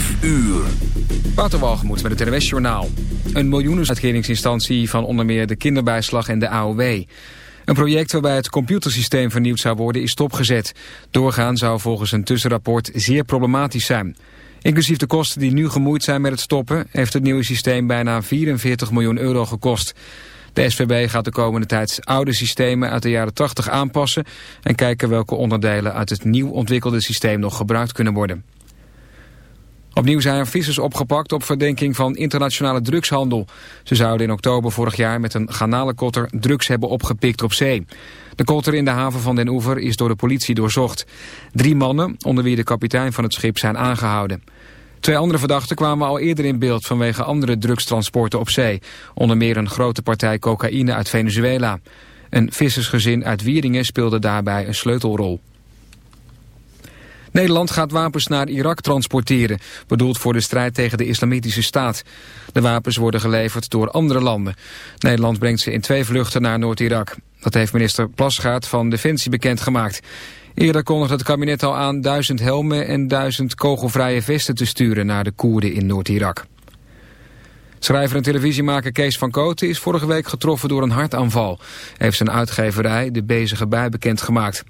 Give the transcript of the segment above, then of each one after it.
5 uur. Waterwalgemoed met het NWS Journaal. Een miljoenenuitkeringsinstantie van onder meer de kinderbijslag en de AOW. Een project waarbij het computersysteem vernieuwd zou worden is stopgezet. Doorgaan zou volgens een tussenrapport zeer problematisch zijn. Inclusief de kosten die nu gemoeid zijn met het stoppen... heeft het nieuwe systeem bijna 44 miljoen euro gekost. De SVB gaat de komende tijd oude systemen uit de jaren 80 aanpassen... en kijken welke onderdelen uit het nieuw ontwikkelde systeem nog gebruikt kunnen worden. Opnieuw zijn er vissers opgepakt op verdenking van internationale drugshandel. Ze zouden in oktober vorig jaar met een garnalenkotter drugs hebben opgepikt op zee. De kotter in de haven van Den Oever is door de politie doorzocht. Drie mannen, onder wie de kapitein van het schip, zijn aangehouden. Twee andere verdachten kwamen al eerder in beeld vanwege andere drugstransporten op zee. Onder meer een grote partij cocaïne uit Venezuela. Een vissersgezin uit Wieringen speelde daarbij een sleutelrol. Nederland gaat wapens naar Irak transporteren, bedoeld voor de strijd tegen de islamitische staat. De wapens worden geleverd door andere landen. Nederland brengt ze in twee vluchten naar Noord-Irak. Dat heeft minister Plasgaard van Defensie bekendgemaakt. Eerder kondigde het kabinet al aan duizend helmen en duizend kogelvrije vesten te sturen naar de Koerden in Noord-Irak. Schrijver en televisiemaker Kees van Kooten is vorige week getroffen door een hartaanval. Heeft zijn uitgeverij De Bezige Bij bekendgemaakt.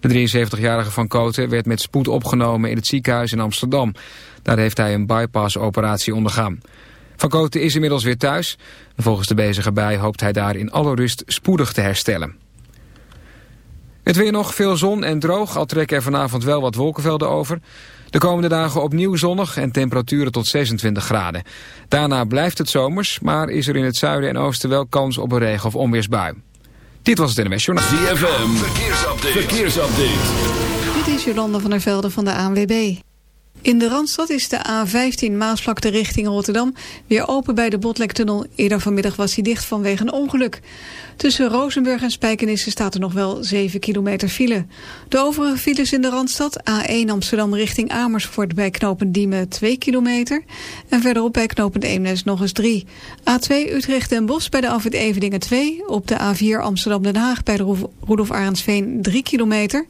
De 73-jarige Van Kooten werd met spoed opgenomen in het ziekenhuis in Amsterdam. Daar heeft hij een bypass-operatie ondergaan. Van Kooten is inmiddels weer thuis. Volgens de bezige bij hoopt hij daar in alle rust spoedig te herstellen. Het weer nog, veel zon en droog, al trekken er vanavond wel wat wolkenvelden over. De komende dagen opnieuw zonnig en temperaturen tot 26 graden. Daarna blijft het zomers, maar is er in het zuiden en oosten wel kans op een regen- of onweersbui. Dit was het NMS Journaal. ZFM, verkeersupdate. verkeersupdate. Dit is Jolanda van der Velde van de ANWB. In de Randstad is de A15 Maasvlakte richting Rotterdam weer open bij de Botlektunnel. Eerder vanmiddag was hij dicht vanwege een ongeluk. Tussen Rozenburg en Spijkenisse staat er nog wel 7 kilometer file. De overige files in de Randstad, A1 Amsterdam richting Amersfoort bij knooppunt Diemen 2 kilometer. En verderop bij knooppunt Eemnes nog eens 3. A2 Utrecht en Bos bij de Afwit Evedingen 2. Op de A4 Amsterdam Den Haag bij de Rudolf Arendsveen 3 kilometer.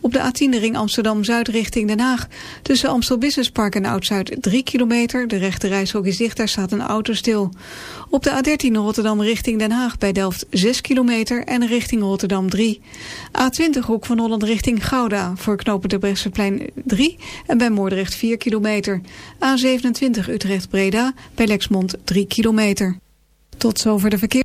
Op de A10 ring Amsterdam Zuid richting Den Haag. Tussen Amstel Business Park en Oud-Zuid 3 kilometer. De rechte reishok is dicht, daar staat een auto stil. Op de A13 Rotterdam richting Den Haag bij Delft 6 kilometer en richting Rotterdam 3. A20 Hoek van Holland richting Gouda voor knopen de Brechtseplein 3 en bij Moordrecht 4 kilometer. A27 Utrecht Breda bij Lexmond 3 kilometer. Tot zover de verkeer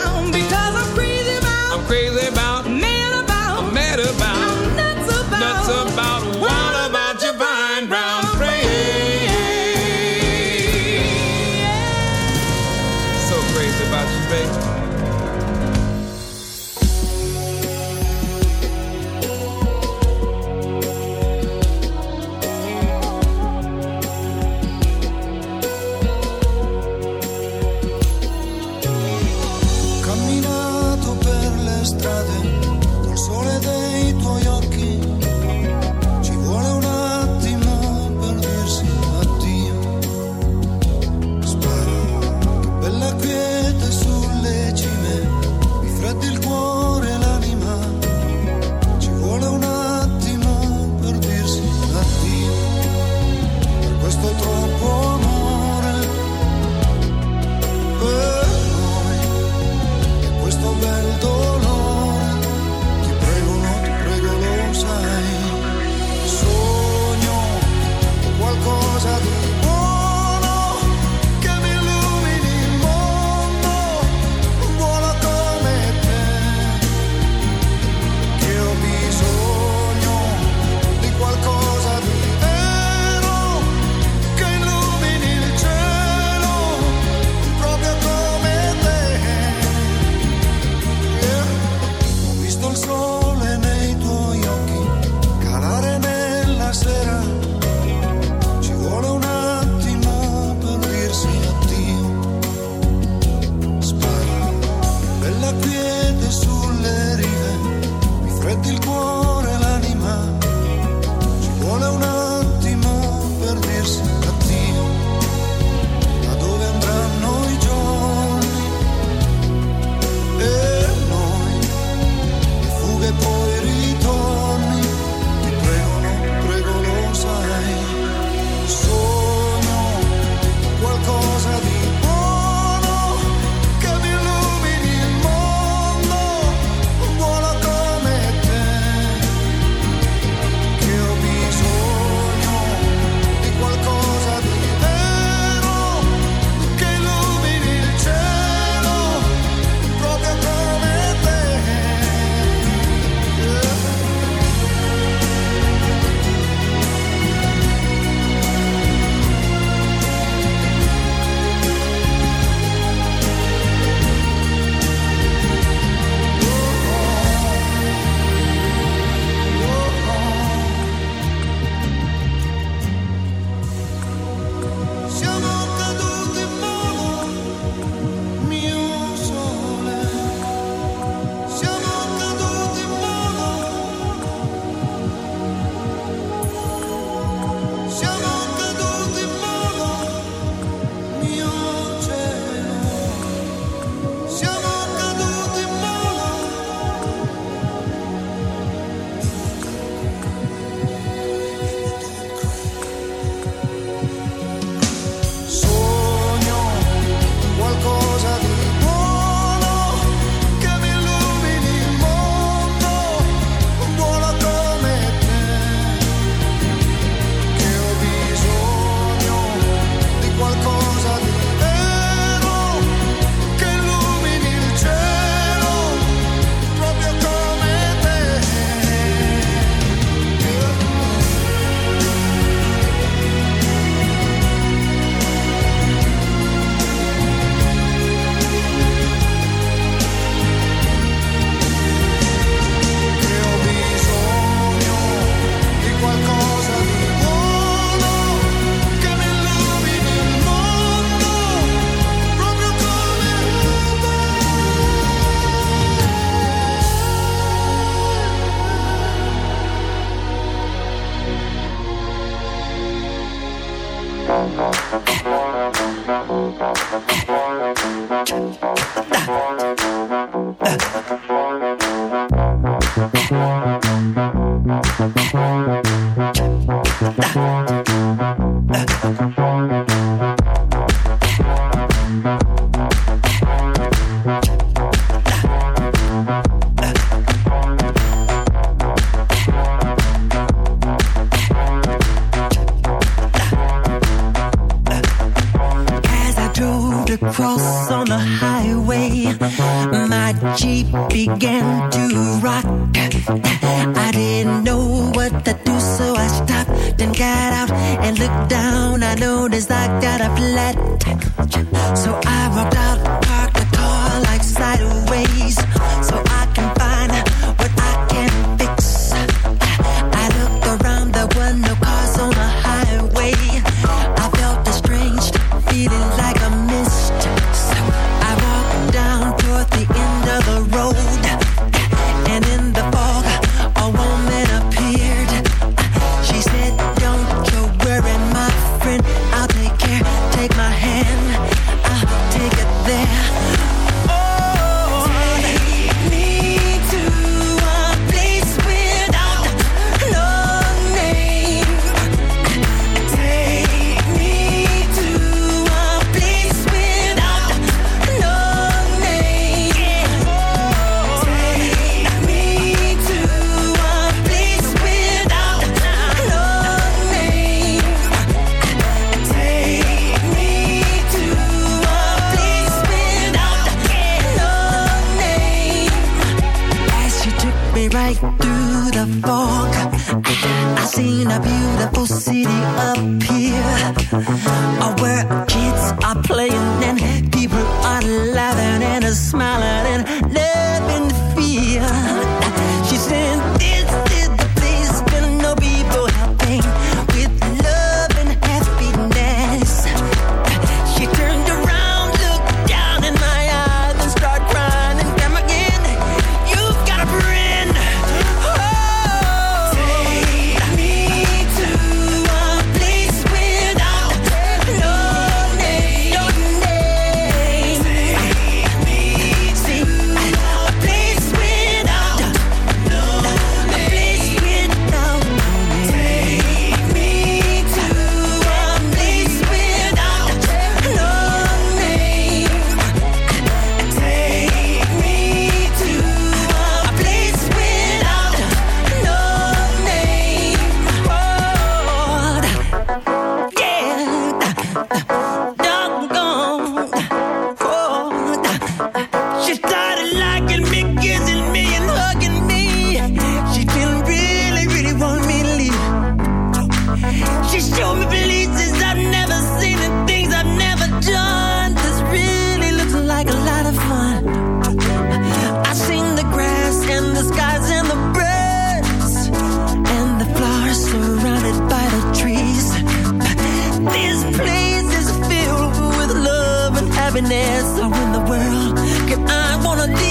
happiness. I the world, cause I wanna live.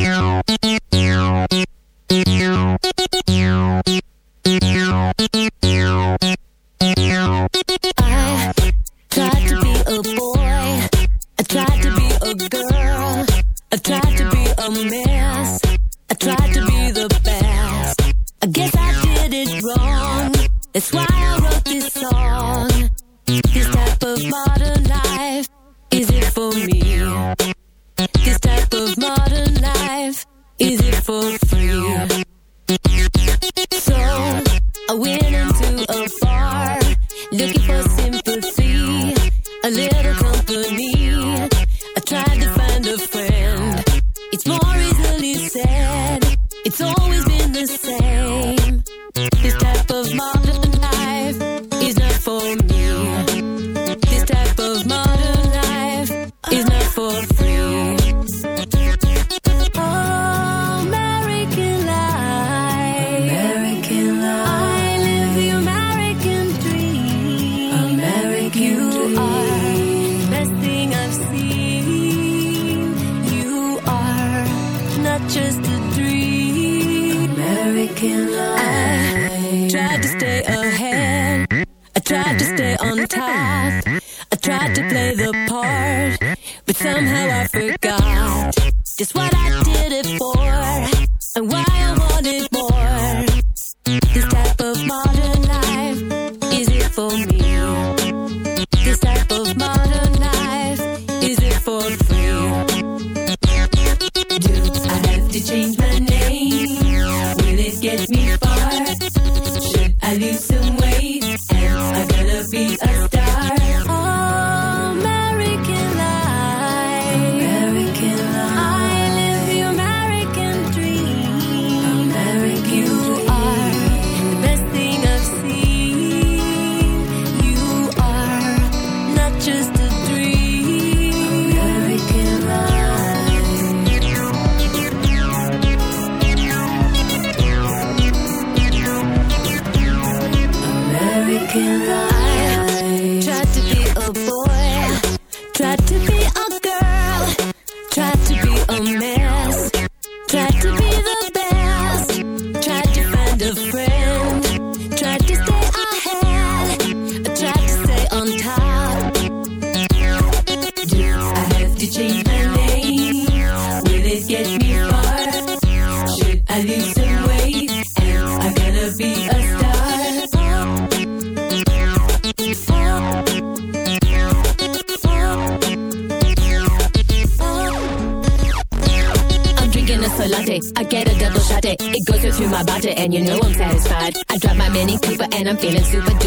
Just a dream. American life. I tried to stay ahead. I tried to stay on top. I tried to play the part, but somehow I forgot just what I did it for and why I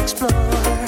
Explore.